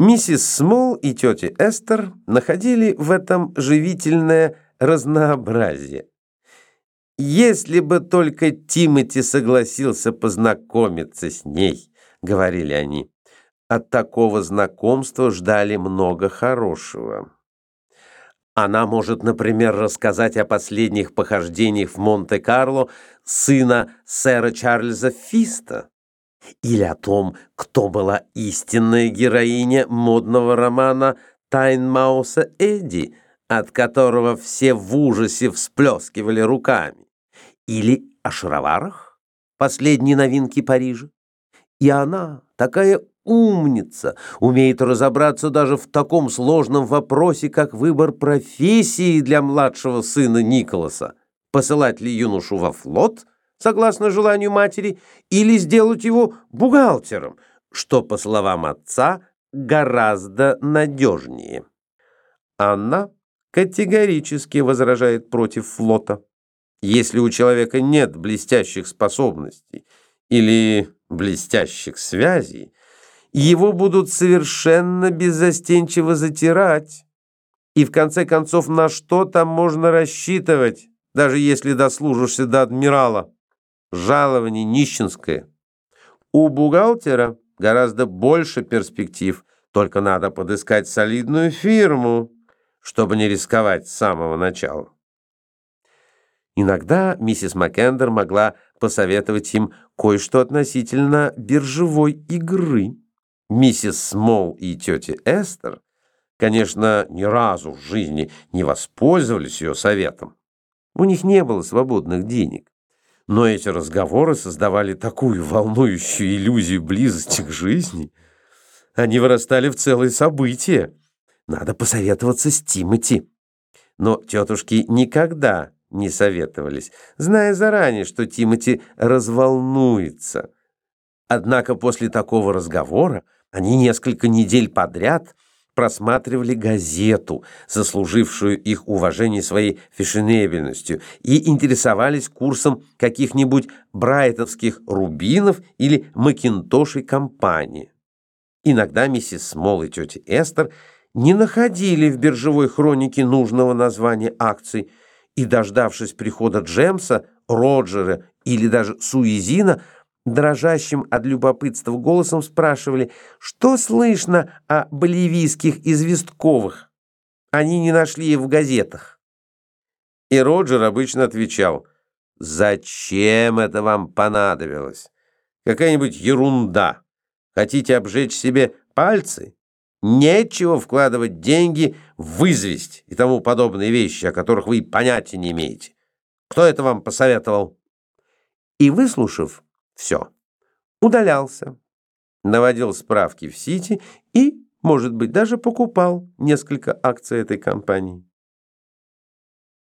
Миссис Смол и тетя Эстер находили в этом живительное разнообразие. «Если бы только Тимоти согласился познакомиться с ней», — говорили они. От такого знакомства ждали много хорошего. Она может, например, рассказать о последних похождениях в Монте-Карло сына сэра Чарльза Фиста или о том, кто была истинная героиня модного романа Тайнмауса Эдди, от которого все в ужасе всплескивали руками, или о шароварах, последней новинки Парижа. И она, такая умница, умеет разобраться даже в таком сложном вопросе, как выбор профессии для младшего сына Николаса. Посылать ли юношу во флот – согласно желанию матери, или сделать его бухгалтером, что, по словам отца, гораздо надежнее. Она категорически возражает против флота. Если у человека нет блестящих способностей или блестящих связей, его будут совершенно беззастенчиво затирать. И в конце концов, на что там можно рассчитывать, даже если дослужишься до адмирала? Жалование нищенское. У бухгалтера гораздо больше перспектив, только надо подыскать солидную фирму, чтобы не рисковать с самого начала. Иногда миссис Маккендер могла посоветовать им кое-что относительно биржевой игры. Миссис Смол и тетя Эстер, конечно, ни разу в жизни не воспользовались ее советом. У них не было свободных денег. Но эти разговоры создавали такую волнующую иллюзию близости к жизни. Они вырастали в целые события. Надо посоветоваться с Тимати. Но тетушки никогда не советовались, зная заранее, что Тимати разволнуется. Однако после такого разговора они несколько недель подряд – просматривали газету, заслужившую их уважение своей фешенебельностью, и интересовались курсом каких-нибудь брайтонских рубинов или макинтошей компании. Иногда миссис Смол и тетя Эстер не находили в биржевой хронике нужного названия акций и, дождавшись прихода Джемса, Роджера или даже Суизина, дрожащим от любопытства голосом спрашивали, что слышно о боливийских известковых. Они не нашли их в газетах. И Роджер обычно отвечал, «Зачем это вам понадобилось? Какая-нибудь ерунда. Хотите обжечь себе пальцы? Нечего вкладывать деньги в известь и тому подобные вещи, о которых вы понятия не имеете. Кто это вам посоветовал?» И выслушав, все. Удалялся. Наводил справки в Сити и, может быть, даже покупал несколько акций этой компании.